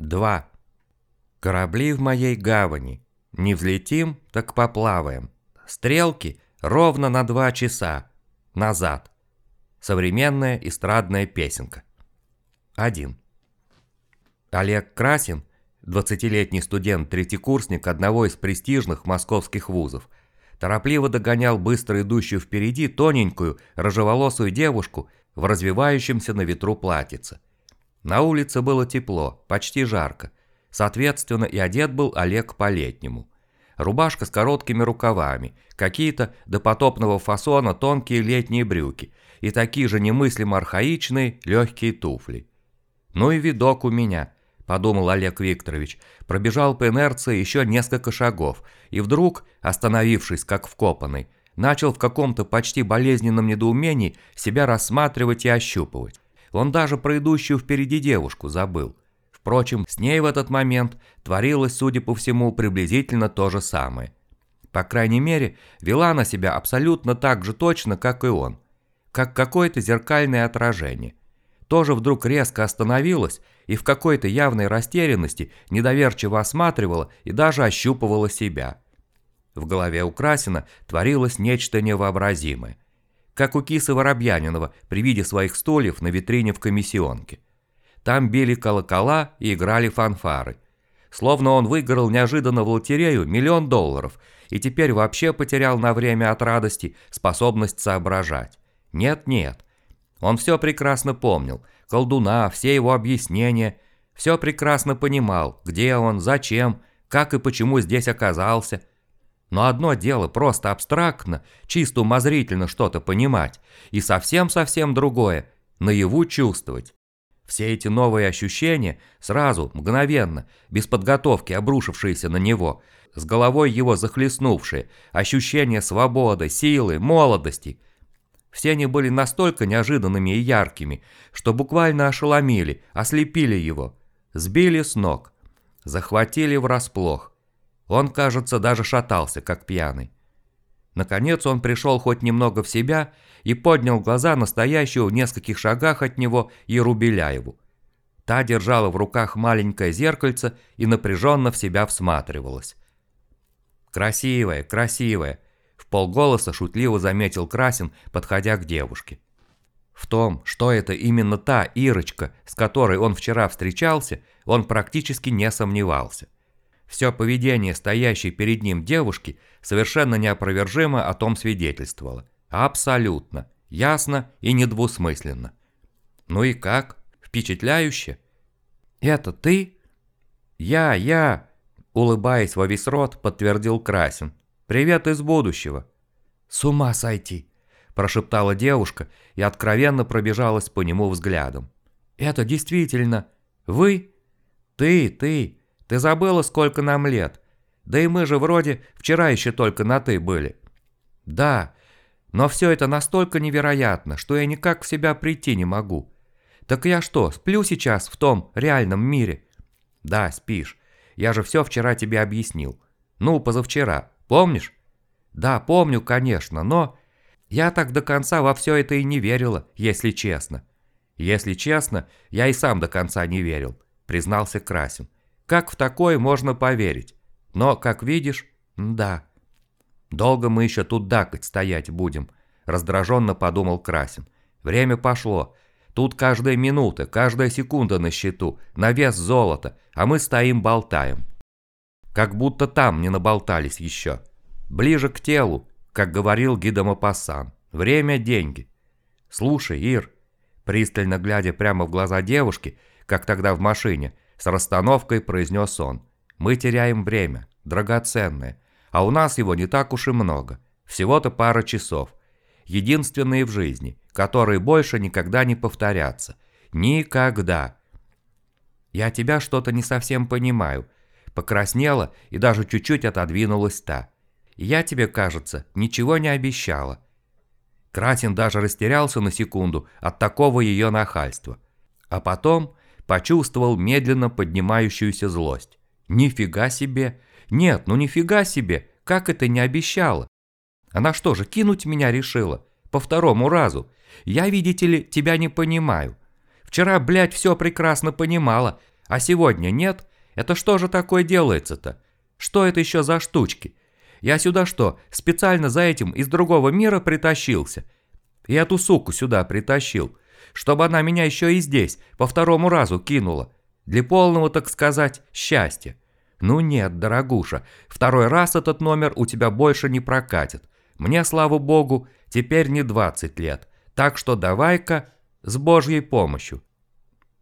2. Корабли в моей гавани. Не взлетим, так поплаваем. Стрелки ровно на два часа. Назад. Современная эстрадная песенка. 1. Олег Красин, 20-летний студент-третьекурсник одного из престижных московских вузов, торопливо догонял быстро идущую впереди тоненькую, рыжеволосую девушку в развивающемся на ветру платьице. На улице было тепло, почти жарко. Соответственно, и одет был Олег по-летнему. Рубашка с короткими рукавами, какие-то допотопного фасона тонкие летние брюки и такие же немыслимо архаичные легкие туфли. «Ну и видок у меня», – подумал Олег Викторович, пробежал по инерции еще несколько шагов и вдруг, остановившись как вкопанный, начал в каком-то почти болезненном недоумении себя рассматривать и ощупывать. Он даже про идущую впереди девушку забыл. Впрочем, с ней в этот момент творилось, судя по всему, приблизительно то же самое. По крайней мере, вела она себя абсолютно так же точно, как и он. Как какое-то зеркальное отражение. Тоже вдруг резко остановилась и в какой-то явной растерянности недоверчиво осматривала и даже ощупывала себя. В голове у Красина творилось нечто невообразимое как у кисы Воробьянинова при виде своих стульев на витрине в комиссионке. Там били колокола и играли фанфары. Словно он выиграл неожиданно в лотерею миллион долларов и теперь вообще потерял на время от радости способность соображать. Нет-нет, он все прекрасно помнил, колдуна, все его объяснения, все прекрасно понимал, где он, зачем, как и почему здесь оказался – но одно дело просто абстрактно, чисто умозрительно что-то понимать, и совсем-совсем другое – наяву чувствовать. Все эти новые ощущения, сразу, мгновенно, без подготовки обрушившиеся на него, с головой его захлестнувшие, ощущения свободы, силы, молодости – все они были настолько неожиданными и яркими, что буквально ошеломили, ослепили его, сбили с ног, захватили врасплох. Он, кажется, даже шатался, как пьяный. Наконец он пришел хоть немного в себя и поднял глаза настоящего в нескольких шагах от него Ерубеляеву. Та держала в руках маленькое зеркальце и напряженно в себя всматривалась. «Красивая, красивая», – в полголоса шутливо заметил Красин, подходя к девушке. В том, что это именно та Ирочка, с которой он вчера встречался, он практически не сомневался – все поведение стоящей перед ним девушки совершенно неопровержимо о том свидетельствовало. Абсолютно. Ясно и недвусмысленно. Ну и как? Впечатляюще? Это ты? Я, я, улыбаясь во весь рот, подтвердил Красин. Привет из будущего. С ума сойти, прошептала девушка и откровенно пробежалась по нему взглядом. Это действительно вы? Ты, ты, ты забыла, сколько нам лет? Да и мы же вроде вчера еще только на «ты» были. Да, но все это настолько невероятно, что я никак в себя прийти не могу. Так я что, сплю сейчас в том реальном мире? Да, спишь. Я же все вчера тебе объяснил. Ну, позавчера. Помнишь? Да, помню, конечно, но... Я так до конца во все это и не верила, если честно. Если честно, я и сам до конца не верил, признался Красин. Как в такое можно поверить? Но, как видишь, да. Долго мы еще тут дакать стоять будем, раздраженно подумал Красин. Время пошло. Тут каждая минута, каждая секунда на счету, на вес золота, а мы стоим болтаем. Как будто там не наболтались еще. Ближе к телу, как говорил Гидомопассан. Время – деньги. Слушай, Ир, пристально глядя прямо в глаза девушки, как тогда в машине, с расстановкой произнес он. «Мы теряем время, драгоценное, а у нас его не так уж и много. Всего-то пара часов. Единственные в жизни, которые больше никогда не повторятся. Никогда!» «Я тебя что-то не совсем понимаю», покраснела и даже чуть-чуть отодвинулась та. «Я тебе, кажется, ничего не обещала». Красин даже растерялся на секунду от такого ее нахальства. А потом почувствовал медленно поднимающуюся злость. Нифига себе! Нет, ну нифига себе! Как это не обещала? Она что же, кинуть меня решила? По второму разу. Я, видите ли, тебя не понимаю. Вчера, блядь, все прекрасно понимала, А сегодня нет? Это что же такое делается-то? Что это еще за штучки? Я сюда что, специально за этим из другого мира притащился? И эту суку сюда притащил, чтобы она меня еще и здесь по второму разу кинула. Для полного, так сказать, счастья. Ну нет, дорогуша, второй раз этот номер у тебя больше не прокатит. Мне, слава богу, теперь не 20 лет. Так что давай-ка с божьей помощью.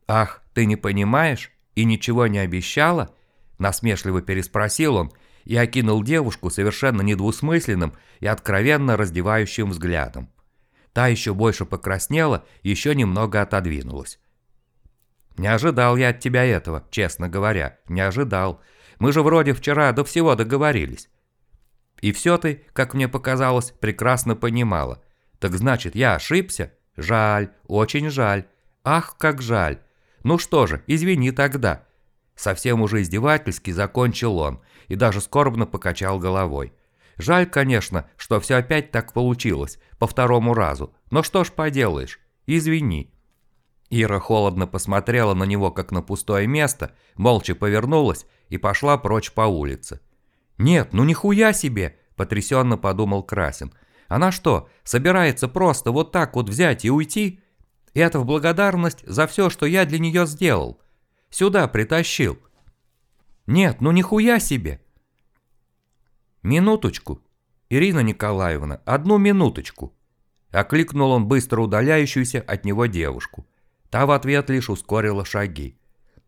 Ах, ты не понимаешь и ничего не обещала? Насмешливо переспросил он и окинул девушку совершенно недвусмысленным и откровенно раздевающим взглядом. Та еще больше покраснела, еще немного отодвинулась. «Не ожидал я от тебя этого, честно говоря, не ожидал. Мы же вроде вчера до всего договорились. И все ты, как мне показалось, прекрасно понимала. Так значит, я ошибся? Жаль, очень жаль. Ах, как жаль. Ну что же, извини тогда. Совсем уже издевательски закончил он и даже скорбно покачал головой. Жаль, конечно, что все опять так получилось, по второму разу. Но что ж поделаешь, извини. Ира холодно посмотрела на него, как на пустое место, молча повернулась и пошла прочь по улице. «Нет, ну нихуя себе!» – потрясенно подумал Красин. «Она что, собирается просто вот так вот взять и уйти? И это в благодарность за все, что я для нее сделал. Сюда притащил. Нет, ну нихуя себе!» «Минуточку, Ирина Николаевна, одну минуточку!» Окликнул он быстро удаляющуюся от него девушку. Та в ответ лишь ускорила шаги.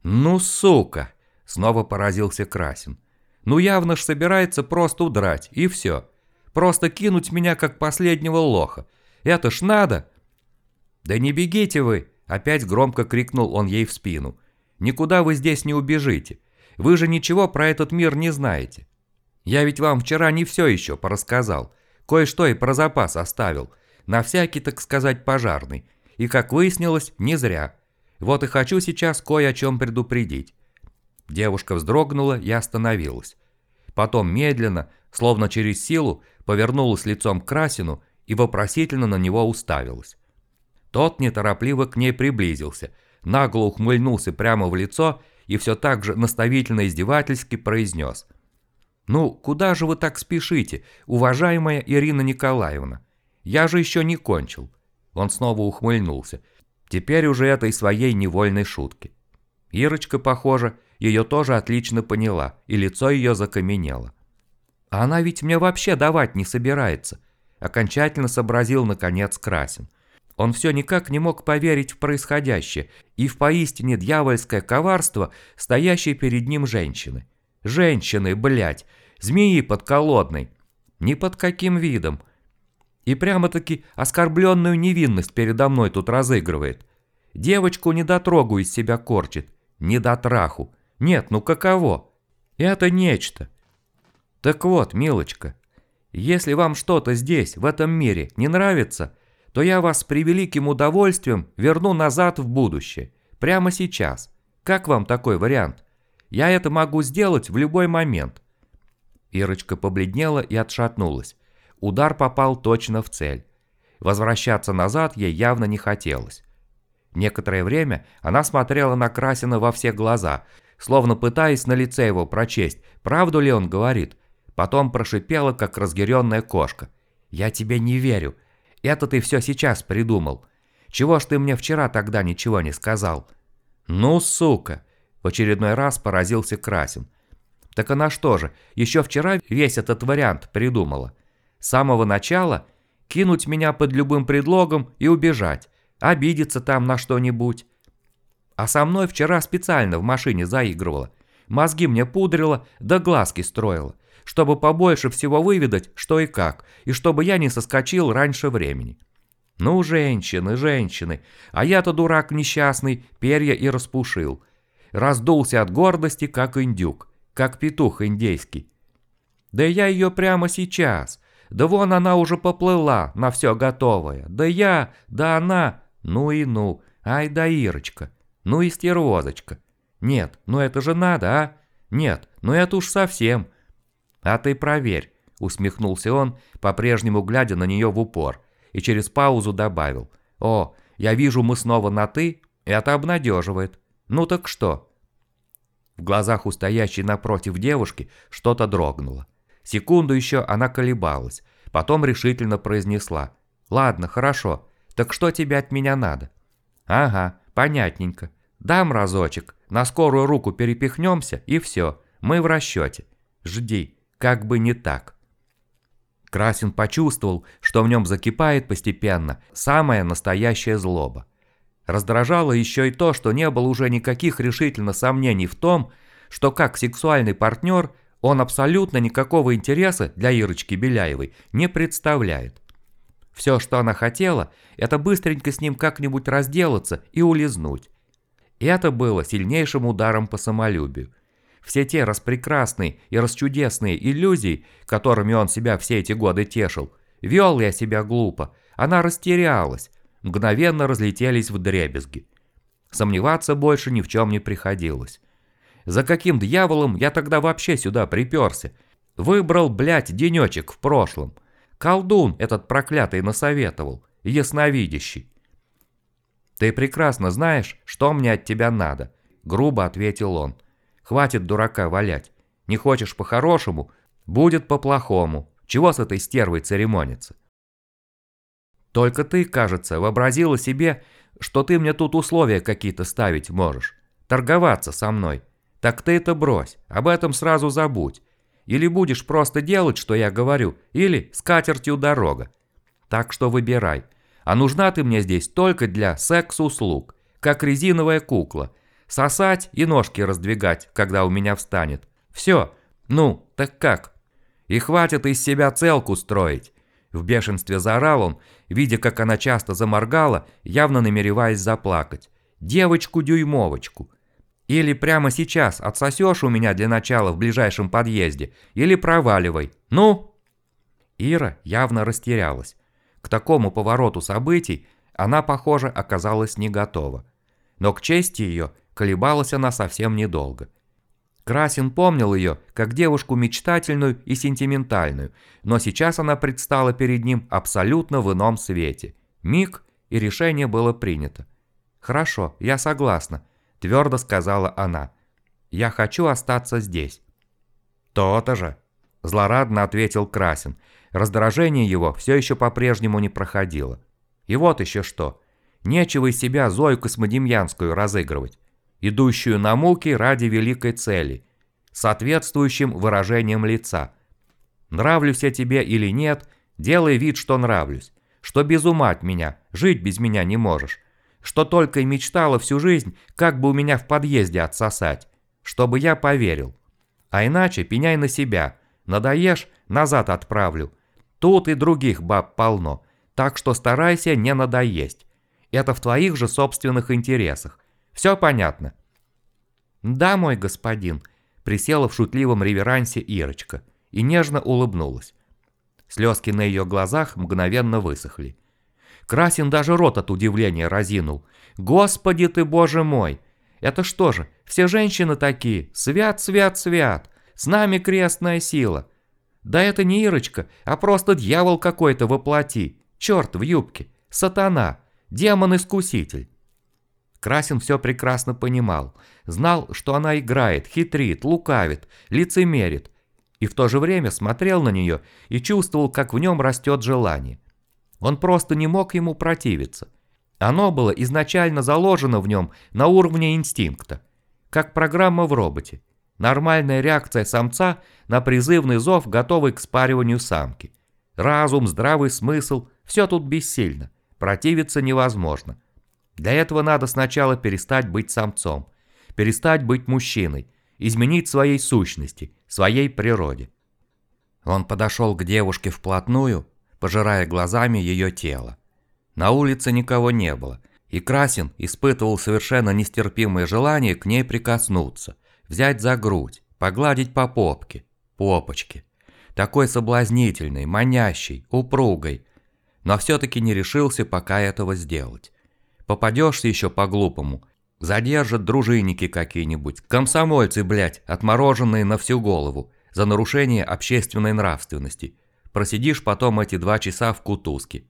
«Ну, сука!» – снова поразился Красин. Ну явно ж собирается просто удрать, и все. Просто кинуть меня как последнего лоха. Это ж надо. Да не бегите вы, опять громко крикнул он ей в спину. Никуда вы здесь не убежите. Вы же ничего про этот мир не знаете. Я ведь вам вчера не все еще порассказал. Кое-что и про запас оставил. На всякий, так сказать, пожарный. И, как выяснилось, не зря. Вот и хочу сейчас кое о чем предупредить. Девушка вздрогнула и остановилась. Потом медленно, словно через силу, повернулась лицом к Красину и вопросительно на него уставилась. Тот неторопливо к ней приблизился, нагло ухмыльнулся прямо в лицо и все так же наставительно-издевательски произнес. «Ну, куда же вы так спешите, уважаемая Ирина Николаевна? Я же еще не кончил». Он снова ухмыльнулся, теперь уже этой своей невольной шутки. Ирочка, похоже, ее тоже отлично поняла, и лицо ее закаменело. «А она ведь мне вообще давать не собирается», – окончательно сообразил наконец Красин. Он все никак не мог поверить в происходящее и в поистине дьявольское коварство стоящей перед ним женщины. Женщины, блядь, змеи подколодной. Ни под каким видом. И прямо-таки оскорбленную невинность передо мной тут разыгрывает. Девочку недотрогу из себя корчит. Недотраху. Нет, ну каково? Это нечто. Так вот, милочка, если вам что-то здесь, в этом мире, не нравится, то я вас с превеликим удовольствием верну назад в будущее. Прямо сейчас. Как вам такой вариант? Я это могу сделать в любой момент. Ирочка побледнела и отшатнулась. Удар попал точно в цель. Возвращаться назад ей явно не хотелось. Некоторое время она смотрела на Красина во все глаза, словно пытаясь на лице его прочесть, правду ли он говорит. Потом прошипела, как разъяренная кошка. «Я тебе не верю. Это ты все сейчас придумал. Чего ж ты мне вчера тогда ничего не сказал?» «Ну, сука!» – в очередной раз поразился Красин. «Так она что же, еще вчера весь этот вариант придумала? С самого начала кинуть меня под любым предлогом и убежать, обидеться там на что-нибудь. А со мной вчера специально в машине заигрывала. Мозги мне пудрила, да глазки строила, чтобы побольше всего выведать, что и как, и чтобы я не соскочил раньше времени. Ну, женщины, женщины, а я-то дурак несчастный, перья и распушил. Раздулся от гордости, как индюк, как петух индейский. Да я ее прямо сейчас. Да вон она уже поплыла, на все готовое. Да я, да она, ну и ну, ай да Ирочка. Ну и стервозочка. Нет, ну это же надо, а? Нет, ну это уж совсем. А ты проверь, усмехнулся он, по-прежнему глядя на нее в упор, и через паузу добавил. О, я вижу, мы снова на «ты», это обнадеживает. Ну так что? В глазах у стоящей напротив девушки что-то дрогнуло. Секунду еще она колебалась, потом решительно произнесла. «Ладно, хорошо. Так что тебе от меня надо?» «Ага, понятненько. Дам разочек, на скорую руку перепихнемся и все, мы в расчете. Жди, как бы не так». Красин почувствовал, что в нем закипает постепенно самая настоящая злоба. Раздражало еще и то, что не было уже никаких решительно сомнений в том, что как сексуальный партнер он абсолютно никакого интереса для Ирочки Беляевой не представляет. Все, что она хотела, это быстренько с ним как-нибудь разделаться и улизнуть. И это было сильнейшим ударом по самолюбию. Все те распрекрасные и расчудесные иллюзии, которыми он себя все эти годы тешил, вел я себя глупо, она растерялась, мгновенно разлетелись в дребезги. Сомневаться больше ни в чем не приходилось. За каким дьяволом я тогда вообще сюда приперся? Выбрал, блядь, денечек в прошлом. Колдун этот проклятый насоветовал, ясновидящий. «Ты прекрасно знаешь, что мне от тебя надо», — грубо ответил он. «Хватит дурака валять. Не хочешь по-хорошему, будет по-плохому. Чего с этой стервой церемониться?» «Только ты, кажется, вообразила себе, что ты мне тут условия какие-то ставить можешь. Торговаться со мной. Так ты это брось, об этом сразу забудь. Или будешь просто делать, что я говорю, или с катертью дорога. Так что выбирай. А нужна ты мне здесь только для секс-услуг, как резиновая кукла. Сосать и ножки раздвигать, когда у меня встанет. Все. Ну, так как? И хватит из себя целку строить. В бешенстве заорал он, видя, как она часто заморгала, явно намереваясь заплакать. «Девочку-дюймовочку. Или прямо сейчас отсосешь у меня для начала в ближайшем подъезде, или проваливай. Ну?» Ира явно растерялась. К такому повороту событий она, похоже, оказалась не готова. Но к чести ее колебалась она совсем недолго. Красин помнил ее как девушку мечтательную и сентиментальную, но сейчас она предстала перед ним абсолютно в ином свете. Миг, и решение было принято. «Хорошо, я согласна», твердо сказала она. «Я хочу остаться здесь». «То-то же», – злорадно ответил Красин. Раздражение его все еще по-прежнему не проходило. И вот еще что. Нечего из себя Зою Космодемьянскую разыгрывать, идущую на муки ради великой цели, соответствующим выражением лица. Нравлюсь я тебе или нет, делай вид, что нравлюсь, что без ума от меня, жить без меня не можешь, что только и мечтала всю жизнь, как бы у меня в подъезде отсосать, чтобы я поверил. А иначе пеняй на себя, надоешь, назад отправлю. Тут и других баб полно, так что старайся не надоесть. Это в твоих же собственных интересах. Все понятно?» «Да, мой господин», — присела в шутливом реверансе Ирочка и нежно улыбнулась. Слезки на ее глазах мгновенно высохли. Красин даже рот от удивления разинул. «Господи ты, боже мой! Это что же, все женщины такие? Свят, свят, свят! С нами крестная сила! Да это не Ирочка, а просто дьявол какой-то воплоти! Черт в юбке! Сатана! Демон-искуситель!» Красин все прекрасно понимал. Знал, что она играет, хитрит, лукавит, лицемерит. И в то же время смотрел на нее и чувствовал, как в нем растет желание. Он просто не мог ему противиться. Оно было изначально заложено в нем на уровне инстинкта, как программа в роботе. Нормальная реакция самца на призывный зов, готовый к спариванию самки. Разум, здравый смысл – все тут бессильно. Противиться невозможно. Для этого надо сначала перестать быть самцом, перестать быть мужчиной, изменить своей сущности, своей природе. Он подошел к девушке вплотную пожирая глазами ее тело. На улице никого не было, и Красин испытывал совершенно нестерпимое желание к ней прикоснуться, взять за грудь, погладить по попке, попочке. Такой соблазнительной, манящей, упругой, но все-таки не решился пока этого сделать. Попадешься еще по-глупому, задержат дружинники какие-нибудь, комсомольцы, блядь, отмороженные на всю голову, за нарушение общественной нравственности – Просидишь потом эти два часа в кутузке.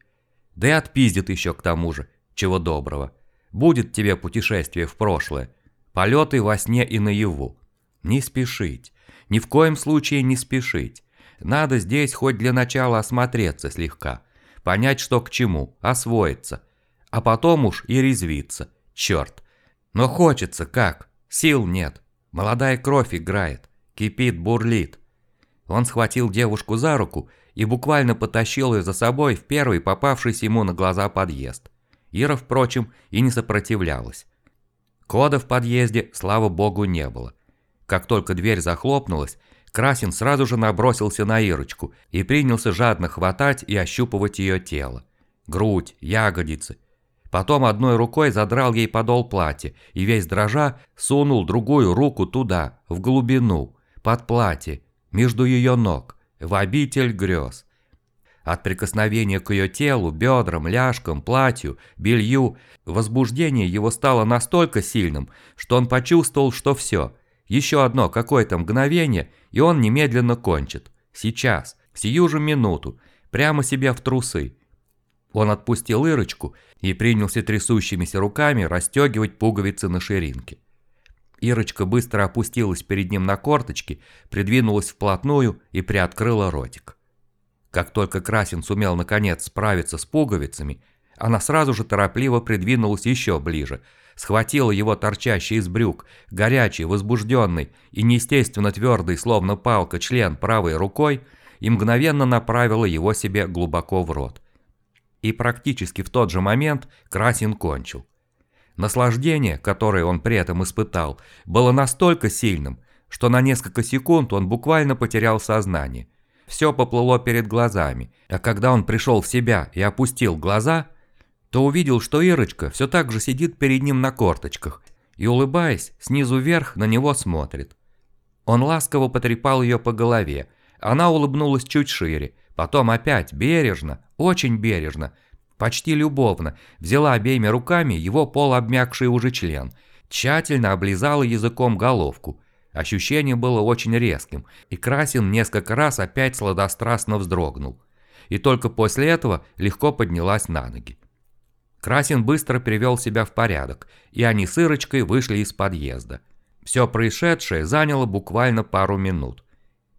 Да и отпиздит еще к тому же, чего доброго. Будет тебе путешествие в прошлое. Полеты во сне и наяву. Не спешить. Ни в коем случае не спешить. Надо здесь хоть для начала осмотреться слегка. Понять, что к чему, освоиться. А потом уж и резвиться. Черт. Но хочется как? Сил нет. Молодая кровь играет. Кипит, бурлит. Он схватил девушку за руку и буквально потащил ее за собой в первый попавшийся ему на глаза подъезд. Ира, впрочем, и не сопротивлялась. Кода в подъезде, слава богу, не было. Как только дверь захлопнулась, Красин сразу же набросился на Ирочку и принялся жадно хватать и ощупывать ее тело. Грудь, ягодицы. Потом одной рукой задрал ей подол платья и весь дрожа сунул другую руку туда, в глубину, под платье, между ее ног, в обитель грез. От прикосновения к ее телу, бедрам, ляжкам, платью, белью, возбуждение его стало настолько сильным, что он почувствовал, что все – еще одно какое-то мгновение, и он немедленно кончит. Сейчас, сию же минуту, прямо себе в трусы. Он отпустил Ирочку и принялся трясущимися руками расстегивать пуговицы на ширинке. Ирочка быстро опустилась перед ним на корточки, придвинулась вплотную и приоткрыла ротик. Как только Красин сумел наконец справиться с пуговицами, она сразу же торопливо придвинулась еще ближе – схватила его торчащий из брюк, горячий, возбужденный и неестественно твердый, словно палка, член правой рукой и мгновенно направила его себе глубоко в рот. И практически в тот же момент Красин кончил. Наслаждение, которое он при этом испытал, было настолько сильным, что на несколько секунд он буквально потерял сознание. Все поплыло перед глазами, а когда он пришел в себя и опустил глаза – то увидел, что Ирочка все так же сидит перед ним на корточках и, улыбаясь, снизу вверх на него смотрит. Он ласково потрепал ее по голове, она улыбнулась чуть шире, потом опять бережно, очень бережно, почти любовно, взяла обеими руками его полуобмякший уже член, тщательно облизала языком головку. Ощущение было очень резким, и Красин несколько раз опять сладострастно вздрогнул. И только после этого легко поднялась на ноги. Красин быстро привел себя в порядок, и они с Ирочкой вышли из подъезда. Все происшедшее заняло буквально пару минут.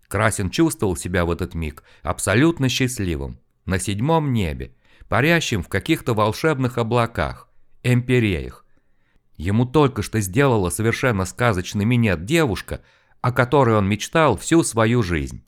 Красин чувствовал себя в этот миг абсолютно счастливым, на седьмом небе, парящим в каких-то волшебных облаках, эмпиреях. Ему только что сделала совершенно сказочный минет девушка, о которой он мечтал всю свою жизнь.